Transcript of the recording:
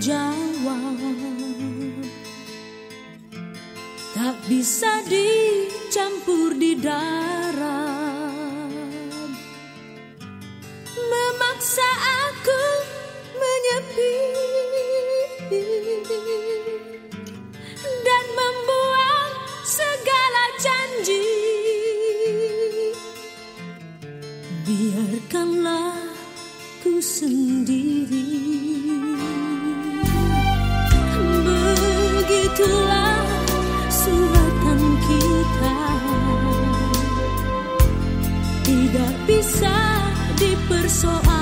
Terjawab Tak bisa dicampur di darat. Memaksa aku menyepi. Dan membuang segala janji. Biarkanlah ku sendiri 所爱。